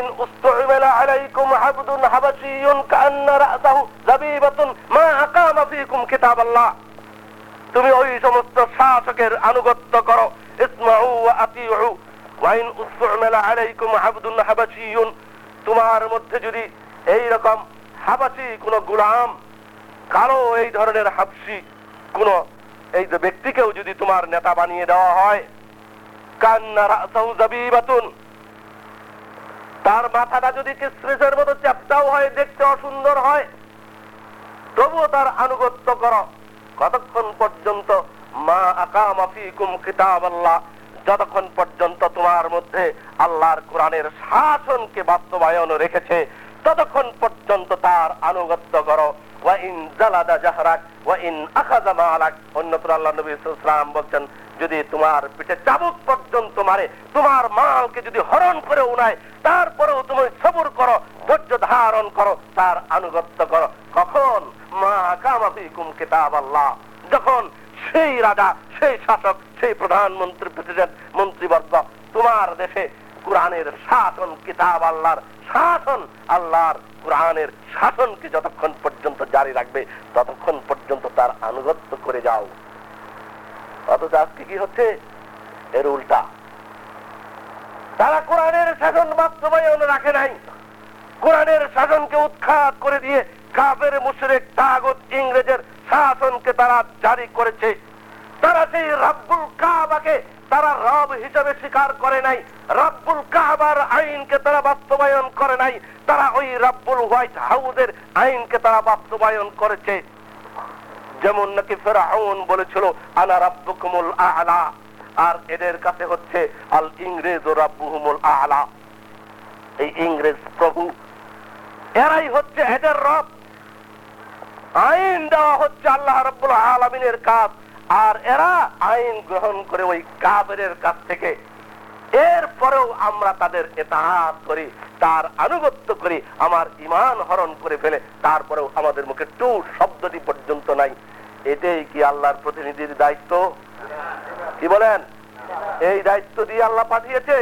وإن استعمل عليكم عبد حبشي كأن رأسه زبيبة ما أقام فيكم كتاب الله তুমি ওই সমস্ত শাসকের আনুগত্য করো ইসমাউ ওয়া আতিউ ওয়াইন উসতুমেলা আলাইকুম আবদুল হাবাশিয়ুন তোমার মধ্যে যদি এই রকম হাবাসি কোন গুলাম কালো এই ধরনের হাবসি কোন এই যে ব্যক্তিকেও যদি তোমার নেতা বানিয়ে দেওয়া হয় কান্না রাসাউ জাবিবাতুন তার মাথাটা যদি কিসমিসের মতো চ্যাপটাও হয়, দেখতে অসুন্দর হয়, তবুও তার আনুগত্য করো। কতক্ষণ পর্যন্ত? মা আকামা ফিকুম কিতাব আল্লাহ যতক্ষণ পর্যন্ত তোমার মধ্যে আল্লাহর কোরআনের শাসনকে বাস্তবায়ন রেখেছে, ততক্ষণ পর্যন্ত তার আনুগত্য করো। ওয়া ইন জালাদা জাহরাক, ওয়া ইন আখাযা মালাক। অন্যত্র আল্লাহ নবী আলাইহি বলছেন যদি তোমার পিঠে চাবুক পর্যন্ত মারে, তোমার মালকে যদি হরণ করে উনায়, তারপরেও তুমি সবুর করো, ধৈর্য ধারণ করো, তার আনুগত্য করো। কখন? মা কামাফিকুম কিতাব আল্লাহ যখন সেই রাজা, সেই শাসক, সেই প্রধানমন্ত্রী প্রেসিডেন্ট মন্ত্রীবর্গ তোমার দেশে কোরআনের শাসন, কিতাব আল্লাহর শাসন, আল্লাহর কোরআনের শাসনকে যতক্ষণ পর্যন্ত জারি রাখবে, ততক্ষণ পর্যন্ত তার আনুগত্য করে যাও। অথচ আজকে কি হচ্ছে? এর উল্টা। তারা কোরআনের শাসন বাস্তবায়ন রাখে নাই। কোরআনের শাসনকে উৎখাত করে দিয়ে কাফের, মুশরিক, তাগুত, ইংরেজের শাসনকে তারা জারি করেছে। তারা সেই রাব্বুল কাবাকে তারা রব হিসেবে স্বীকার করে নাই। রাব্বুল কাবার আইনকে তারা বাস্তবায়ন করে নাই। তারা ওই রাব্বুল হোয়াইট হাউসের আইনকে তারা বাস্তবায়ন করেছে। যেমন নাকি ফেরাউন বলেছিল, আনা রাব্বুকুমুল আলা আর এদের কাছে হচ্ছে, আল ইংরেজ ও রাব্বুহুমুল আলা এই ইংরেজ প্রভু। এরাই হচ্ছে এদের রব। আইন দেওয়া হচ্ছে আল্লাহ রব্বুল আলমিনের কাজ, আর এরা আইন গ্রহণ করে ওই কাবেরের কাছ থেকে। এরপরেও আমরা তাদের এতাহাত করি। তার আনুগত্য করি আমার ইমান হরণ করে ফেলে, তারপরেও আমাদের মুখে টু শব্দটি পর্যন্ত নাই। এটাই কি আল্লাহর প্রতিনিধির দায়িত্ব? কি বলেন? এই দায়িত্ব দিয়ে আল্লাহ পাঠিয়েছে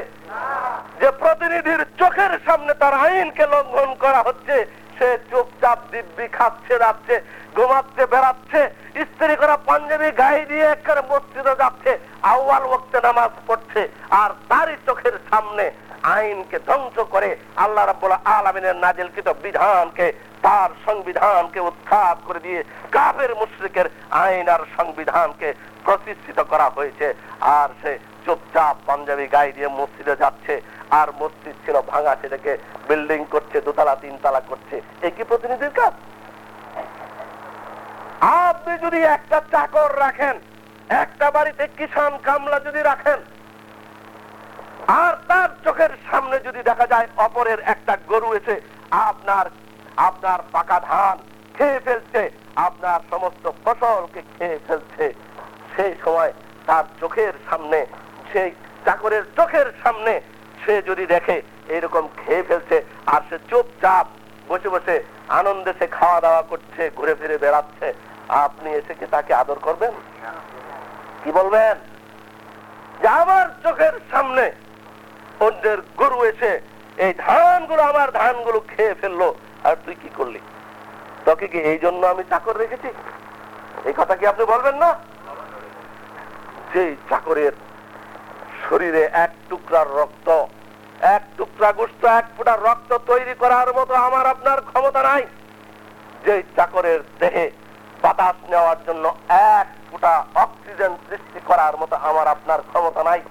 যে প্রতিনিধির চোখের সামনে তার আইনকে লঙ্ঘন করা হচ্ছে। সে চুপচাপ দিব্যি খাচ্ছে যাচ্ছে ঘুমাচ্ছে, বেড়াচ্ছে, স্ত্রী করা পাঞ্জাবি গায়ে দিয়ে একেবারে মসজিদে যাচ্ছে, আউয়াল ওক্তে নামাজ পড়ছে, আর তারই চোখের সামনে আইনকে ধ্বংস করে আল্লাহ রাব্বুল আলামিনের নাজিলকৃত বিধানকে, তার সংবিধানকে উৎখাত করে দিয়ে কাফের মুশরিকের আইন আর সংবিধানকে প্রতিষ্ঠিত করা হয়েছে। আর সে চুপচাপ পাঞ্জাবি গায়ে দিয়ে মসজিদে যাচ্ছে, আর মসজিদ ছিল ভাঙা, সেটাকে বিল্ডিং করছে, দোতলা, তিনতলা করছে। এই কি প্রতিনিধির কাজ? আপনি যদি একটা চাকর রাখেন, একটা বাড়িতে কিষান কামলা যদি রাখেন আর তার চোখের সামনে যদি দেখা যায় অপরের একটা গরু এসে আপনার আপনার পাকা ধান খেয়ে ফেলছে, আপনার সমস্ত ফসলকে খেয়ে ফেলছে, সেই সময় তার চোখের সামনে, সেই চাকরের চোখের সামনে সে যদি দেখে এরকম খেয়ে ফেলছে আর সে চুপচাপ বসে বসে আনন্দে সে খাওয়া দাওয়া করছে, ঘুরে ফিরে বেড়াচ্ছে, আপনি এসে কি তাকে আদর করবেন? কি বলবেন? যে আমার চোখের সামনে অন্যের গরু এসে এই ধানগুলো, আমার ধানগুলো খেয়ে ফেলল। আর তুই কি করলি? তোকে কি এই জন্য আমি চাকর রেখেছি? এই কথা কি আপনি বলবেন না? যে চাকরের শরীরে এক টুকরার রক্ত, এক টুকরা গোস্ত, এক ফোঁটা রক্ত তৈরি করার মতো আমার আপনার ক্ষমতা নাই। যে চাকরের দেহে বাতাস নেওয়ার জন্য এক ফোঁটা অক্সিজেন সৃষ্টি করার মতো আমার আপনার ক্ষমতা নাই।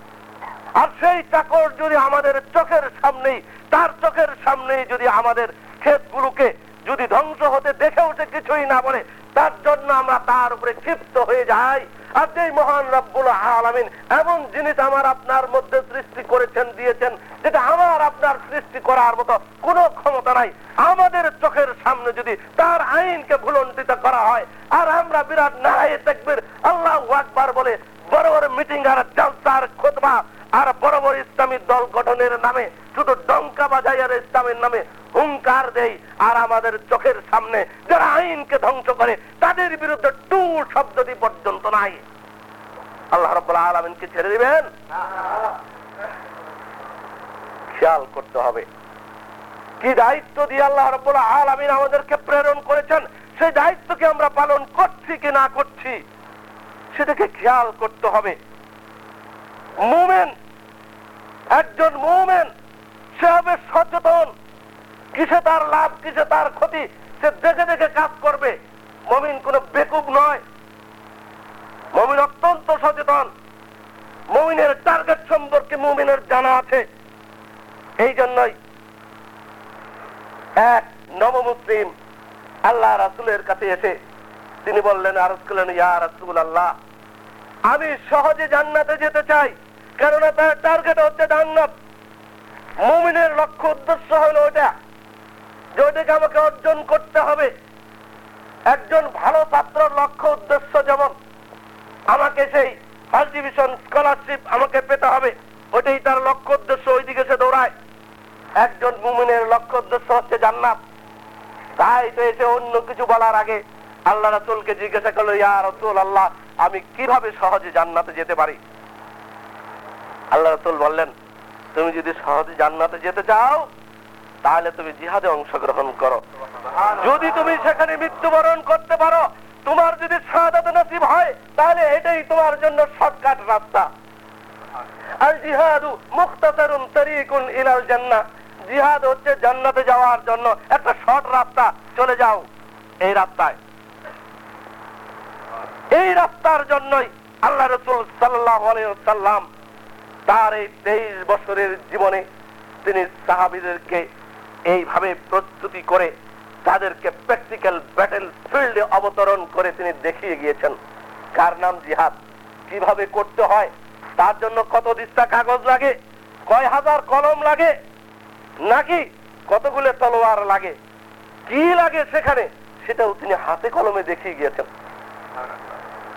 আর সেই চাকর যদি আমাদের চোখের সামনেই, তার চোখের সামনেই যদি আমাদের ক্ষেতগুলোকে যদি ধ্বংস হতে দেখেও সে কিছুই না বলে, তার জন্য আমরা তার উপরে ক্ষিপ্ত হয়ে যাই। আর যেই মহান রব্বুল আলামিন এমন জিনিস আমার আপনার মধ্যে সৃষ্টি করেছেন, দিয়েছেন, যেটা আমার আপনার সৃষ্টি করার মতো কোনো ক্ষমতা নাই। আমাদের চোখের সামনে যদি তার আইনকে ভুলন্টিত করা হয়, আর আমরা বিরাট নারায় দেখবেন আল্লাহ আকবার বলে বড় বড় মিটিং আর জলসার খোদবা আর বড় ইসলামী দল গঠনের নামে, শুধু ডঙ্কা বাজাই আর ইসলামের নামে হুঙ্কার দেই। আর আমাদের চোখের সামনে যারা আইনকে ধ্বংস করে, তাদের বিরুদ্ধে টু শব্দটি পর্যন্ত নাই। আল্লাহ রব্বুল আলমিনকে ছেড়ে দিবেন? খেয়াল করতে হবে। কি দায়িত্ব দিয়ে আল্লাহ রব্বুল আলামিন আমাদেরকে প্রেরণ করেছেন? সেই দায়িত্বকে আমরা পালন করছি কি না করছি? সেটাকে খেয়াল করতে হবে। মুমেন, একজন মুমেন, সে হবে সচেতন। কিসে তার লাভ, কিসে তার ক্ষতি, সে দেখে দেখে কাজ করবে। মমিন কোনো বেকুব নয়। মমিন অত্যন্ত সচেতন। মমিনের টার্গেট সম্পর্কে মমিনের জানা আছে। এই জন্যই এক নবমুসলিম আল্লাহ রাসুলের কাছে এসে তিনি বললেন, আরজ করলেন, ইয়া রাসুল আল্লাহ আমি সহজে জান্নাতে যেতে চাই। কেননা তার টার্গেট হচ্ছে জান্নাত। মুমিনের লক্ষ্য উদ্দেশ্য হলো ওটা যে ওটাকে আমাকে অর্জন করতে হবে। একজন ভালো ছাত্রর লক্ষ্য উদ্দেশ্য যেমন, আমাকে সেই ফার্স্ট ডিভিশন স্কলারশিপ আমাকে পেতে হবে ওটাই তার লক্ষ্য উদ্দেশ্য, ওইদিকে সে দৌড়ায়। একজন মুমিনের লক্ষ্য উদ্দেশ্য হচ্ছে জান্নাত। তাই তো এসে অন্য কিছু বলার আগে আল্লাহ রাসুলকে জিজ্ঞাসা করল, ইয়া রসুল আল্লাহ আমি কীভাবে সহজে জান্নাতে যেতে পারি? আল্লাহ রসুল বললেন, তুমি যদি সহজে জান্নাতে যেতে চাও, তাহলে তুমি জিহাদে অংশগ্রহণ করো। যদি তুমি সেখানে মৃত্যুবরণ করতে পারো, তোমার যদি সাদাত নসিব হয়, তাহলে এটাই তোমার জন্য শর্টকাট রাস্তা। আল জিহাদু মুখতাসারুন তরিকুন ইলাল জান্নাহ। জিহাদ হচ্ছে জান্নাতে যাওয়ার জন্য একটা শর্ট রাস্তা, চলে যাও এই রাস্তায়। এই রাস্তার জন্যই আল্লাহ রসুল সাল্লাহ সাল্লাম তার এই তেইশ বছরের জীবনে তিনি সাহাবিদেরকে এইভাবে প্রস্তুতি করে তাদেরকে প্র্যাকটিক্যাল ব্যাটেল ফিল্ডে অবতরণ করে তিনি দেখিয়ে গিয়েছেন। কার নাম জিহাদ? কীভাবে করতে হয়? তার জন্য কত দিস্তা কাগজ লাগে? কয় হাজার কলম লাগে? নাকি কতগুলো তলোয়ার লাগে? কি লাগে সেখানে? সেটাও তিনি হাতে কলমে দেখিয়ে গিয়েছেন।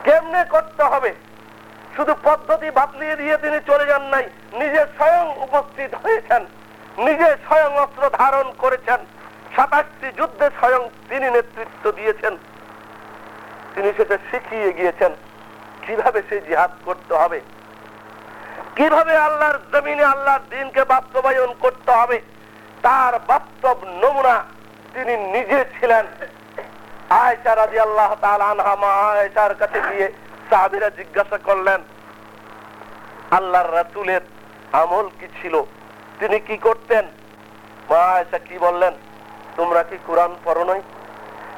কেমনে করতে হবে? শুধু পদ্ধতি বাতলিয়ে দিয়ে তিনি চলে যান নাই, নিজে স্বয়ং উপস্থিত হয়েছেন, নিজে স্বয়ং অস্ত্র ধারণ করেছেন, সাতাশটি যুদ্ধে স্বয়ং তিনি নেতৃত্ব দিয়েছেন। তিনি সেটা শিখিয়ে গিয়েছেন, কীভাবে সেই জিহাদ করতে হবে, কীভাবে আল্লাহর জমিনে আল্লাহর দিনকে বাস্তবায়ন করতে হবে, তার বাস্তব নমুনা তিনি নিজে ছিলেন। আয়সা রাজি আল্লাহ আনহামা আয়সার কাছে গিয়ে সাহাবিরা জিজ্ঞাসা করলেন, আল্লাহর রাসুলের আমল কি ছিল? তিনি কি করতেন? মা আয়সা কি বললেন, তোমরা কি কোরআন পড়ো নাই?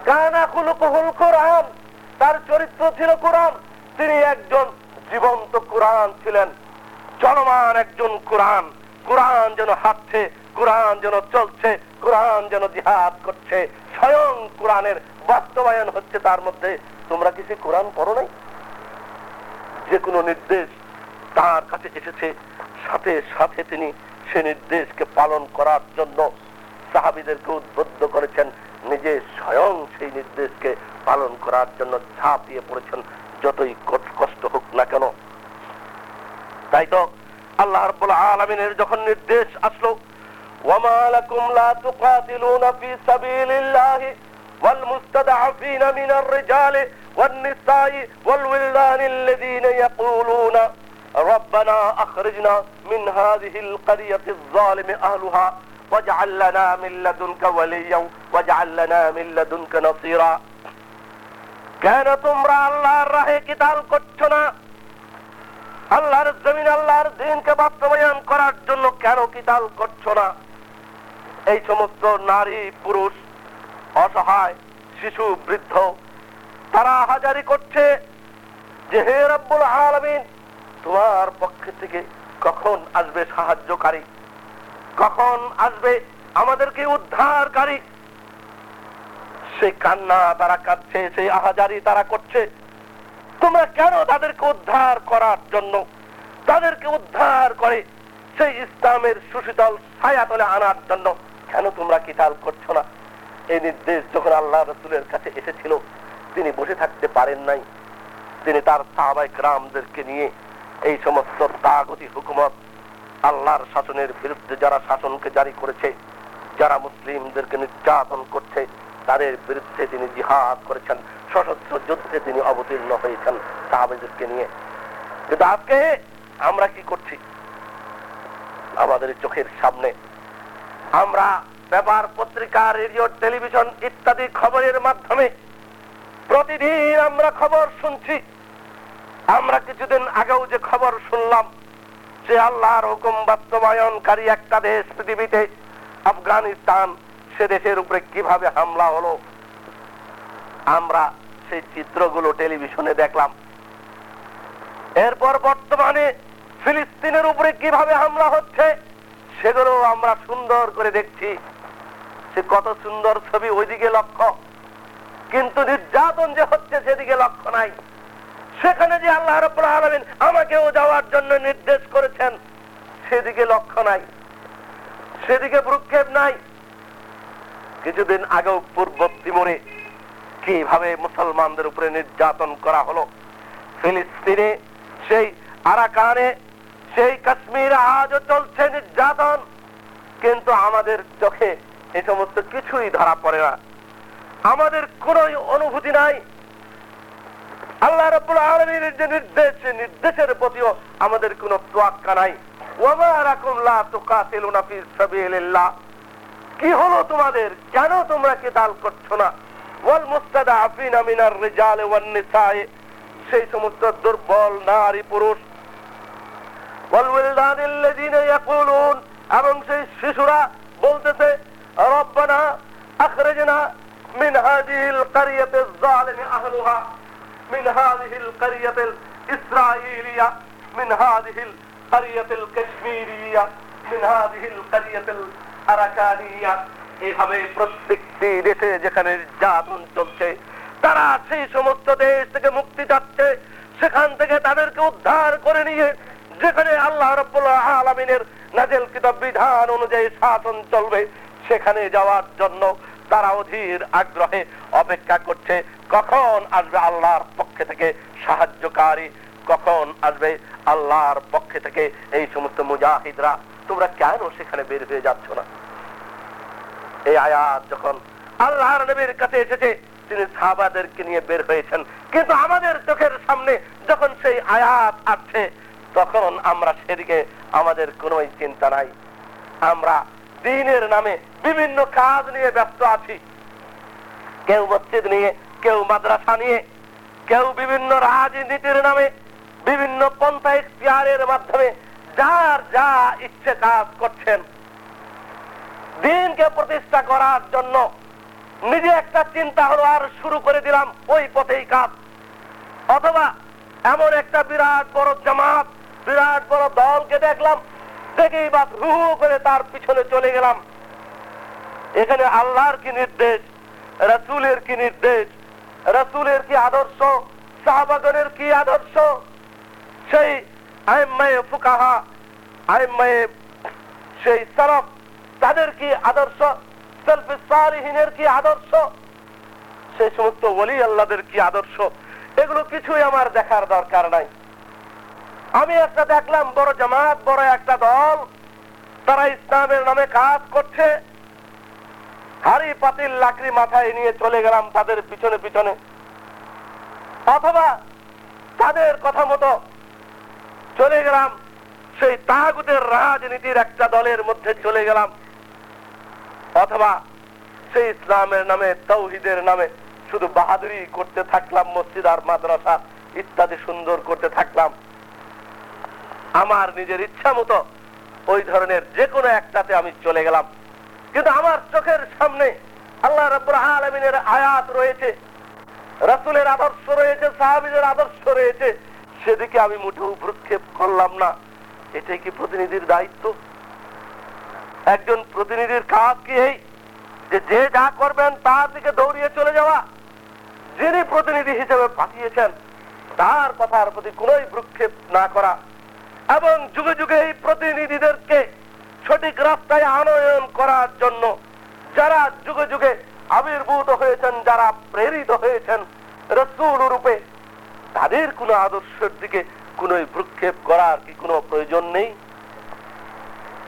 কানা কুলুকুহুল কোরআন, তার চরিত্র ছিল কোরআন। তিনি একজন জীবন্ত কোরআন ছিলেন, চলমান একজন কোরআন। কোরআন যেন হাঁটছে, কোরআন যেন চলছে, কোরআন যেন জিহাদ করছে। স্বয়ং কোরআনের বাস্তবায়ন হচ্ছে তার মধ্যে। তোমরা কিছু কোরআন পড়ো নাই? যে কোনো নির্দেশ তার কাছে এসেছে। সাথে সাথে তিনি সে নির্দেশকে পালন করার জন্য সাহাবিদেরকে উদ্বুদ্ধ করেছেন। নিজে স্বয়ং সেই নির্দেশকে পালন করার জন্য ঝাঁপিয়ে পড়েছেন, যতই কষ্ট হোক না কেন। তাই তো আল্লাহ রাব্বুল আলামিনের যখন নির্দেশ আসলো রিজালি ওয়ান নিসাই ওয়াল উলদানি الذين يقولون ربنا اخرجنا من هذه القرية الظالم اهلها واجعل لنا من لدنك وليا واجعل لنا من لدنك نصيرا কেন তোমরা আল্লাহর রাহে কিতাল করছো না আল্লাহর জমিন আল্লাহর দিনকে বাস্তবায়ন করার জন্য কেন কিতাল করছো না এই সমস্ত নারী পুরুষ অসহায় শিশু বৃদ্ধ তারা হাজারি করছে যে হে রব্বুল আলামিন, তোমার পক্ষ থেকে কখন আসবে সাহায্যকারী? কখন আসবে আমাদেরকে উদ্ধারকারী? সেই কান্না তারা কাঁদছে সেই আহাজারি তারা করছে। তোমরা কেন তাদেরকে উদ্ধার করার জন্য তাদেরকে উদ্ধার করে সেই ইসলামের সুশীতল ছায়া ছায়াতলে আনার জন্য? কেন তোমরা কিতাল করছ না? এই নির্দেশ যখন আল্লাহ রসুলের কাছে এসেছিল তিনি বসে থাকতে পারেন নাই। তিনি তার সাহাবাই গ্রামদেরকে নিয়ে এই সমস্ত তাগতি হুকুমত আল্লাহর শাসনের বিরুদ্ধে যারা শাসনকে জারি করেছে, যারা মুসলিমদেরকে নির্যাতন করছে, তাদের বিরুদ্ধে তিনি জিহাদ করেছেন, সশস্ত্র যুদ্ধে তিনি অবতীর্ণ হয়েছেন সাহাবেদেরকে নিয়ে। কিন্তু আজকে আমরা কি করছি? আমাদের চোখের সামনে আমরা পেপার পত্রিকা, রেডিও, টেলিভিশন ইত্যাদি খবরের মাধ্যমে প্রতিদিন আমরা খবর শুনছি। আমরা কিছুদিন আগেও যে খবর শুনলাম যে আল্লাহর হুকুম বাস্তবায়নকারী একটা দেশ পৃথিবীতে, আফগানিস্তান, সে দেশের উপরে কীভাবে হামলা হলো। আমরা সেই চিত্রগুলো টেলিভিশনে দেখলাম। এরপর বর্তমানে ফিলিস্তিনের উপরে কীভাবে হামলা হচ্ছে সেগুলো আমরা সুন্দর করে দেখছি। সে কত সুন্দর ছবি ওইদিকে লক্ষ্য। কিন্তু নির্যাতন যে হচ্ছে সেদিকে লক্ষ্য নাই। সেখানে যে আল্লাহ রব্বুল আলামিন আমাকেও যাওয়ার জন্য নির্দেশ করেছেন, সেদিকে লক্ষ্য নাই। সেদিকে ভ্রুক্ষেপ নাই। কিছুদিন আগেও পূর্ব তিমুরে কীভাবে মুসলমানদের উপরে নির্যাতন করা হলো, ফিলিস্তিনে, সেই আরাকানে, সেই কাশ্মীর আজও চলছে নির্যাতন, কিন্তু আমাদের চোখে এ সমস্ত কিছুই ধরা পড়ে না। আমাদের কোন অনুভূতি নাই। আল্লাহ রাব্বুল আলামিনের যে নির্দেশ নির্দেশের প্রতিও আমাদের কোনো তোয়াক্কা নাই। কি হলো তোমাদের? কেন তোমরা কেতাল করছ না? ওয়াল ওয়ান নিসাই। সেই সমস্ত দুর্বল নারী পুরুষ। ওয়াল ইয়াকুলুন। এবং সেই শিশুরা বলতেছে, রব্বানা, আখরিজনা মিন হাযিহিল কারিয়াতিজ যালিমি আহলুহা من هذه القرية الإسرائيلية من هذه القرية الكشميرية من هذه القرية الأركانية এইভাবে প্রত্যেকটি দেশে যেখানে নির্যাতন চলছে তারা সেই সমস্ত দেশ থেকে মুক্তি চাচ্ছে সেখান থেকে তাদেরকে উদ্ধার করে নিয়ে যেখানে আল্লাহ রব্বুল আলমিনের নাজেল কিতাব বিধান অনুযায়ী শাসন চলবে সেখানে যাওয়ার জন্য তারা অধীর আগ্রহে অপেক্ষা করছে, কখন আসবে আল্লাহর পক্ষে থেকে সাহায্যকারী? কখন আসবে আল্লাহর পক্ষে থেকে এই সমস্ত মুজাহিদরা? তোমরা কেন সেখানে বের হয়ে যাচ্ছ না? এই আয়াত যখন আল্লাহর নবীর কাছে এসেছে, তিনি সাহাবাদেরকে নিয়ে বের হয়েছেন। কিন্তু আমাদের চোখের সামনে যখন সেই আয়াত আসছে, তখন আমরা সেদিকে আমাদের কোনো চিন্তা নাই। আমরা দিনের নামে বিভিন্ন কাজ নিয়ে ব্যস্ত আছি। কেউ মসজিদ নিয়ে, কেউ মাদ্রাসা নিয়ে, কেউ বিভিন্ন রাজনীতির নামে, বিভিন্ন পন্থা মাধ্যমে যার যা ইচ্ছে কাজ করছেন। দিনকে প্রতিষ্ঠা করার জন্য নিজে একটা চিন্তা হলো, আর শুরু করে দিলাম ওই পথেই কাজ। অথবা এমন একটা বিরাট বড় জামাত, বিরাট বড় দলকে দেখলাম দেখেই বা হু করে তার পিছনে চলে গেলাম। এখানে আল্লাহর কি নির্দেশ? রসুলের কি নির্দেশ? রসুলের কি আদর্শ? সাহাবাগনের কি আদর্শ? সেই আইম্মায়ে ফুকাহা, আইম্মায়ে সেই সরফ তাদের কি আদর্শ? সেলফি সালিহিনের কি আদর্শ? সেই সমস্ত ওলি আল্লাহদের কি আদর্শ? এগুলো কিছুই আমার দেখার দরকার নাই। আমি একটা দেখলাম, বড় জামাত, বড় একটা দল। তারা ইসলামের নামে কাজ করছে। হাড়ি পাতিল লাকড়ি মাথায় নিয়ে চলে গেলাম তাদের পিছনে পিছনে। অথবা তাদের কথা মতো চলে গেলাম সেই তাগুদের রাজনীতির একটা দলের মধ্যে চলে গেলাম। অথবা সেই ইসলামের নামে, তৌহিদের নামে শুধু বাহাদুরি করতে থাকলাম, মসজিদ আর মাদ্রাসা ইত্যাদি সুন্দর করতে থাকলাম। আমার নিজের ইচ্ছা মতো ওই ধরনের যে কোনো একটাতে আমি চলে গেলাম। কিন্তু আমার চোখের সামনে আল্লাহ আলমিনের আয়াত রয়েছে, রসুলের আদর্শ রয়েছে, সাহাবিদের আদর্শ রয়েছে। সেদিকে আমি মোটেও ভ্রুক্ষেপ করলাম না। এটাই কি প্রতিনিধির দায়িত্ব? একজন প্রতিনিধির কাজ কি এই? যে যে যা করবেন তার দিকে দৌড়িয়ে চলে যাওয়া। যিনি প্রতিনিধি হিসেবে পাঠিয়েছেন, তার কথার প্রতি কোনোই ভ্রুক্ষেপ না করা। এবং যুগে যুগে এই প্রতিনিধিদেরকে সঠিক রাস্তায় আনয়ন করার জন্য যারা যুগে যুগে আবির্ভূত হয়েছেন, যারা প্রেরিত হয়েছেন, রসুল রূপে তাদের কোনো আদর্শের দিকে কোনো ভ্রুক্ষেপ করার কি কোনো প্রয়োজন নেই?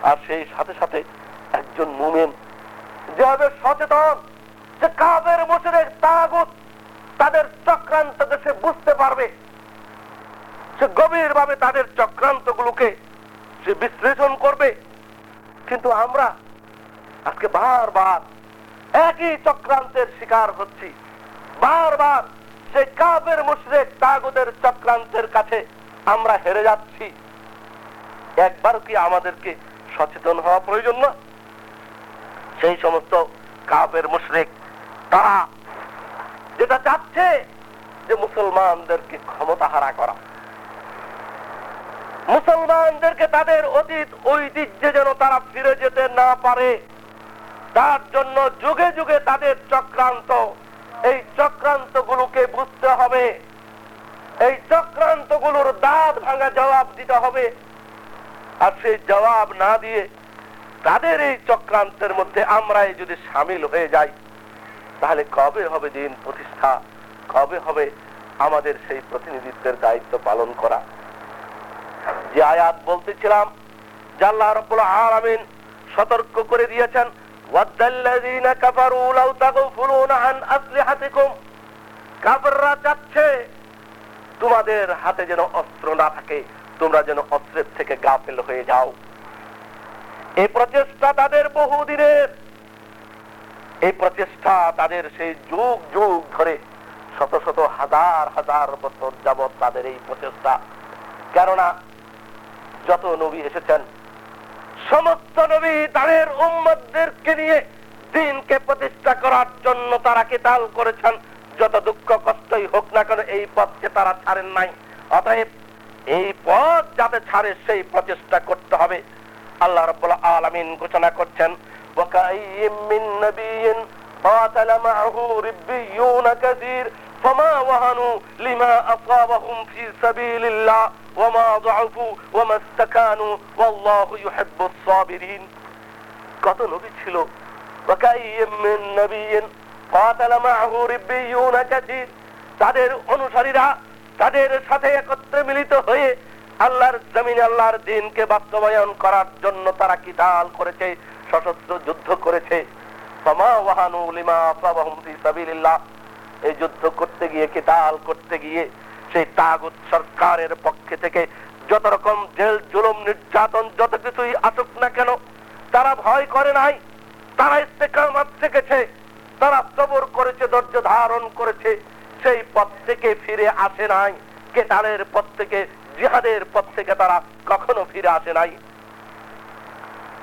আর সেই সাথে সাথে একজন মুমেন যেভাবে সচেতন যে কাবের মোশরেক তাগুত তাদের চক্রান্ত সে বুঝতে পারবে সে গভীর ভাবে তাদের চক্রান্ত গুলোকে সে বিশ্লেষণ করবে। কিন্তু আমরা আজকে বারবার একই চক্রান্তের শিকার হচ্ছি। বারবার সেই কাবের মুশরেক তাগুদের চক্রান্তের কাছে আমরা হেরে যাচ্ছি। একবার কি আমাদেরকে সচেতন হওয়া প্রয়োজন না? সেই সমস্ত কাবের মুশরেক, তারা যেটা চাচ্ছে যে মুসলমানদেরকে ক্ষমতা হারা করা। মুসলমানদেরকে তাদের অতীত ঐতিহ্যে যেন তারা ফিরে যেতে না পারে, তার জন্য যুগে যুগে তাদের চক্রান্ত, এই চক্রান্ত গুলোকে বুঝতে হবে। এই চক্রান্তগুলোর দাঁত ভাঙা জবাব দিতে হবে। আর সেই জবাব না দিয়ে তাদের এই চক্রান্তের মধ্যে আমরাই যদি সামিল হয়ে যাই, তাহলে কবে হবে দিন প্রতিষ্ঠা? কবে হবে আমাদের সেই প্রতিনিধিত্বের দায়িত্ব পালন করা? যে আয়াত বলতেছিলাম জাল্লাহ রব্বুল আলামিন সতর্ক করে দিয়েছেন, ওয়াদ্দাল্লাযীনা কাফারু লাউ তাগফুলুনা আন আসলিহাতিকুম। চাচ্ছে তোমাদের হাতে যেন অস্ত্র না থাকে, তোমরা যেন অস্ত্রের থেকে হয়ে যাও। এই প্রচেষ্টা তাদের বহুদিনের। এই প্রচেষ্টা তাদের সেই যুগ যুগ ধরে শত শত হাজার হাজার বছর যাবৎ তাদের এই প্রচেষ্টা। কেননা যত নবী এসেছেন সমস্ত নবী তাদের উম্মতদেরকে নিয়ে দিনকে প্রতিষ্ঠা করার জন্য তারা কেতাল করেছেন যত দুঃখ কষ্টই হোক না কেন এই পথকে তারা ছাড়েন নাই অতএব এই পথ যাতে ছাড়ে সেই প্রচেষ্টা করতে হবে আল্লাহ রাব্বুল আলামিন ঘোষণা করছেন وكأي من نبي قاتل معه ربيون كثير فما وهنوا لما أصابهم في سبيل الله ওমা দাউফু ওমা ইস্তাকানু ওয়াল্লাহু ইউহিব্বুস সাবিরিন কত নবী ছিল? ওয়াকাইয়্যিম মিন নবিয়্যিন ফাতালা মা'হু রিব্বিয়ুনা কাসীর তাদের অনুসারীরা তাদের সাথে একত্রে মিলিত হয়ে আল্লাহর জমিন আল্লাহর দিনকে বাস্তবায়ন করার জন্য তারা কিতাল করেছে? সশস্ত্র যুদ্ধ করেছে। এই যুদ্ধ করতে গিয়ে কিতাল করতে গিয়ে সেই তাগুত সরকারের পক্ষে থেকে যত রকম জেল জুলুম নির্যাতন যত কিছুই আসুক না কেন, তারা ভয় করে নাই, তারা ইস্তেকামাত শিখেছে, তারা সবর করেছে, ধৈর্য ধারণ করেছে, সেই পথ থেকে ফিরে আসে নাই কেতালের পথ থেকে, জিহাদের পথ থেকে তারা কখনো ফিরে আসে নাই।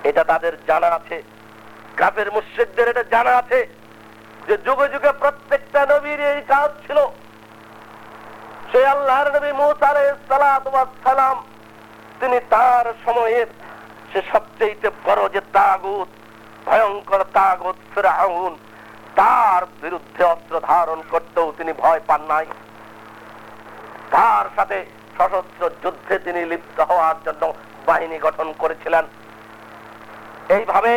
এটা তাদের জানা আছে, কাফের মুর্শিদদের এটা জানা আছে যে যুগে যুগে প্রত্যেকটা নবীর এই কাজ ছিল সে আল্লাহর নবী মুসারে সালাম, তিনি তার সময়ের সে সবচেয়ে বড় যে তাগুত, ভয়ঙ্কর তাগুত ফেরাউন তার বিরুদ্ধে অস্ত্র ধারণ করতেও তিনি ভয় পান নাই। তার সাথে সশস্ত্র যুদ্ধে তিনি লিপ্ত হওয়ার জন্য বাহিনী গঠন করেছিলেন। এইভাবে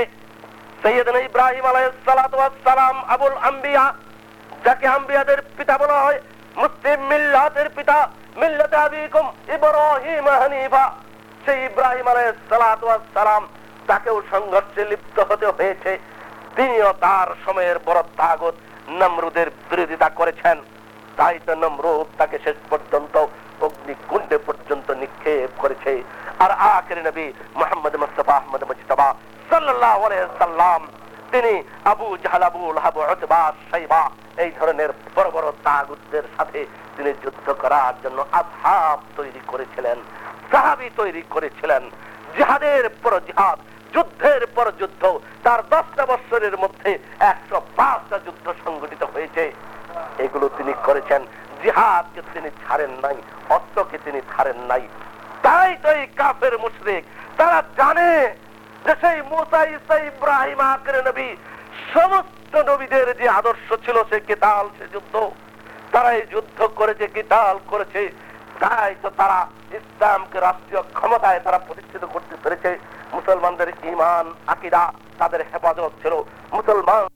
সৈয়দনা ইব্রাহিম আলাইসালাম আবুল আম্বিয়া, যাকে আম্বিয়াদের পিতা বলা হয় মুসলিম মিল্লাতের পিতা তাকেও সংঘর্ষে লিপ্ত হতে হয়েছে তিনিও তার সময়ের বড় তাগত নমরুদের বিরোধিতা করেছেন তাই তো নমরুদ তাকে শেষ পর্যন্ত অগ্নিকুণ্ডে পর্যন্ত নিক্ষেপ করেছে আর আখের নবী মোহাম্মদ মুস্তফা আহমদ সাল্লাল্লাহু আলাইহি সাল্লাম তিনি Abu Jahl, Abu Lahab, Utba Shaiba এই ধরনের বড় বড় তাগুতদের সাথে তিনি যুদ্ধ করার জন্য আসাব তৈরি করেছিলেন, সাহাবি তৈরি করেছিলেন। জিহাদের পর জিহাদ, যুদ্ধের পর যুদ্ধ, তার দশটা বছরের মধ্যে একশো পাঁচটা যুদ্ধ সংগঠিত হয়েছে। এগুলো তিনি করেছেন, জিহাদকে তিনি ছাড়েন নাই, অস্ত্রকে তিনি ছাড়েন নাই। তাই তো এই কাফের মুশরিক, তারা জানে যে সেই মোসা ইসা ইব্রাহিম আকের নবী, সমস্ত নবীদের যে আদর্শ ছিল সে কেতাল, সে যুদ্ধ। তারা এই যুদ্ধ করেছে, কিতাল করেছে। তাই তো তারা ইসলামকে রাষ্ট্রীয় ক্ষমতায় তারা প্রতিষ্ঠিত করতে পেরেছে। মুসলমানদের ইমান আকিরা তাদের হেফাজত ছিল। মুসলমান